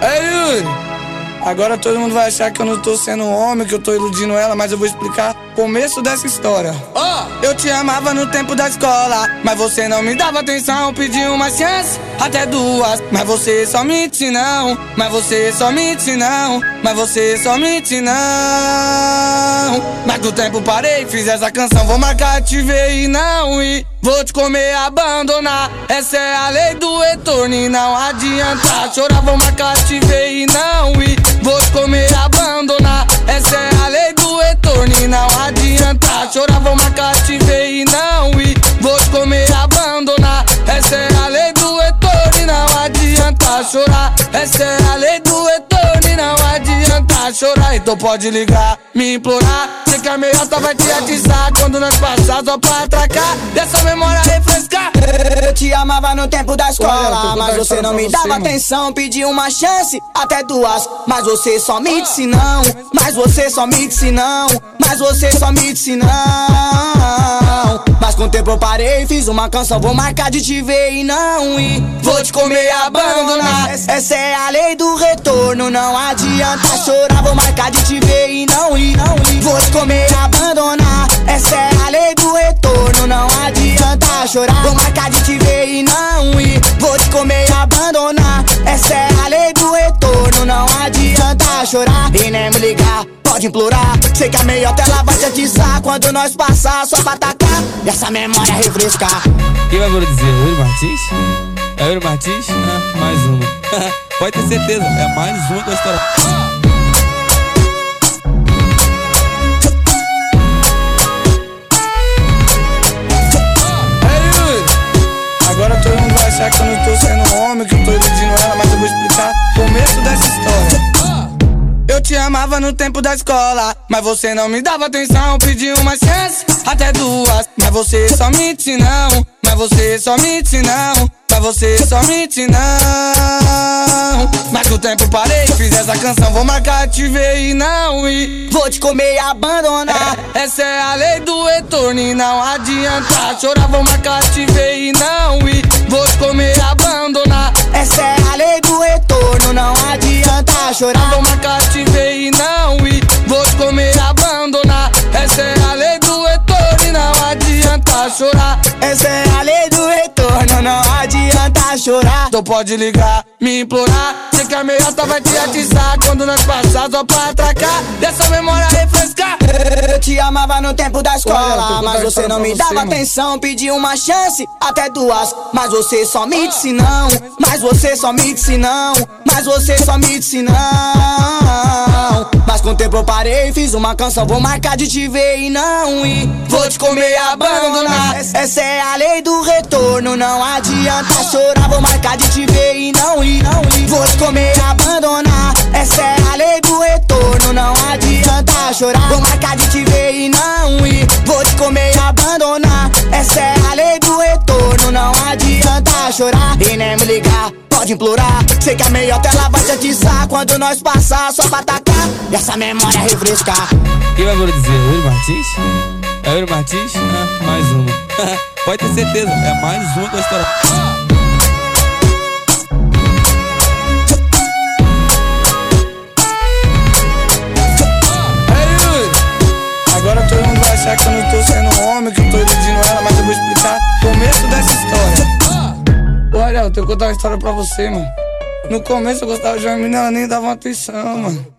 Ei, Yuri! Agora todo mundo vai achar que eu não tô sendo homem, que eu tô iludindo ela, mas eu vou explicar o começo dessa história. Oh! Eu te amava no tempo da escola, mas você não me dava atenção, pedi uma chance, até duas, mas você só mente não, mas você só mente não, mas você só mente não. Mas com o tempo parei, fiz essa canção, vou marcar, te ver e não Vou te comer, abandonar. Essa é a lei do retorno e não adianta chorar. Vou marcar, te ver e não ir. Vou te comer, abandonar. Essa é a lei do retorno e não adianta chorar. Vou marcar, te ver e não ir. Vou te comer, abandonar. Essa é a lei do retorno e não adianta chorar. Essa é a lei do retorno e não adianta chorar. Então pode ligar, me implorar. Sei que a meiota vai te atiçar quando nós passar só pra atracar. Dessa memória refrescar. Eu te amava no tempo da escola, mas você não me dava atenção. Pedi uma chance, até duas, mas você só me disse não. Mas você só me disse não. Mas você só me disse não. Mas com o tempo eu parei, fiz uma canção, vou marcar de te ver e não ir. Vou te comer e abandonar. Essa é a lei do retorno, não adianta chorar, vou marcar de te ver e não ir. Não ir. Vou comer abandonar. Essa é a lei do retorno, não adianta chorar, vou marcar de te ver e não ir. Vou te comer abandonar. Essa é a lei do retorno, não adianta chorar e nem me ligar. Pode implorar, sei que a meiota ela vai te atiçar Quando nós passar, só pra atacar E essa memória refrescar Quem vai dizer? Yuri Martins? É Yuri Martins? Ah, mais uma Pode ter certeza, é mais uma da história achar que eu não tô sendo homem, que eu tô iludindo ela, mas eu vou explicar o começo dessa história. Eu te amava no tempo da escola, mas você não me dava atenção, pedi uma chance, até duas, mas você só mente não, mas você só mente não, mas você só mente não. Mas com o tempo parei, fiz essa canção, vou marcar, te ver e não ir. Vou te comer e abandonar essa é a lei do retorno e não adianta chorar, vou marcar, te ver chorar te ver e não ir. Vou te comer abandonar. Essa é a lei do retorno e não adianta chorar. Essa é a lei do retorno, não adianta chorar Então pode ligar, me implorar. Sei que a meiota vai te atiçar quando nós passar só pra atracar. Dessa memória refrescar. Eu te amava no tempo da escola, mas você não me dava atenção. Pedi uma chance, até duas, mas você só me disse não. Mas você só me disse não. Mas você só me disse não. Mas com o tempo eu parei, fiz uma canção, vou marcar de te ver e não ir. Vou te comer e abandonar. Essa é a lei do retorno, não adianta chorar, vou marcar de te ver e não ir. Não ir. Vou te comer e abandonar. Essa é chorar, vou marcar de te ver e não ir. Vou te comer e abandonar. Essa é a lei do retorno, não adianta chorar e nem me ligar. Pode implorar, sei que a meiota ela vai te atiçar Quando nós passar, só pra atacar E essa memória refrescar Quem vai dizer? Yuri Martins? É Yuri Martins? Ah, mais uma Pode ter certeza, é mais uma da história eu tenho que contar uma história pra você, mano. No começo eu gostava de uma menina, ela nem dava atenção, mano.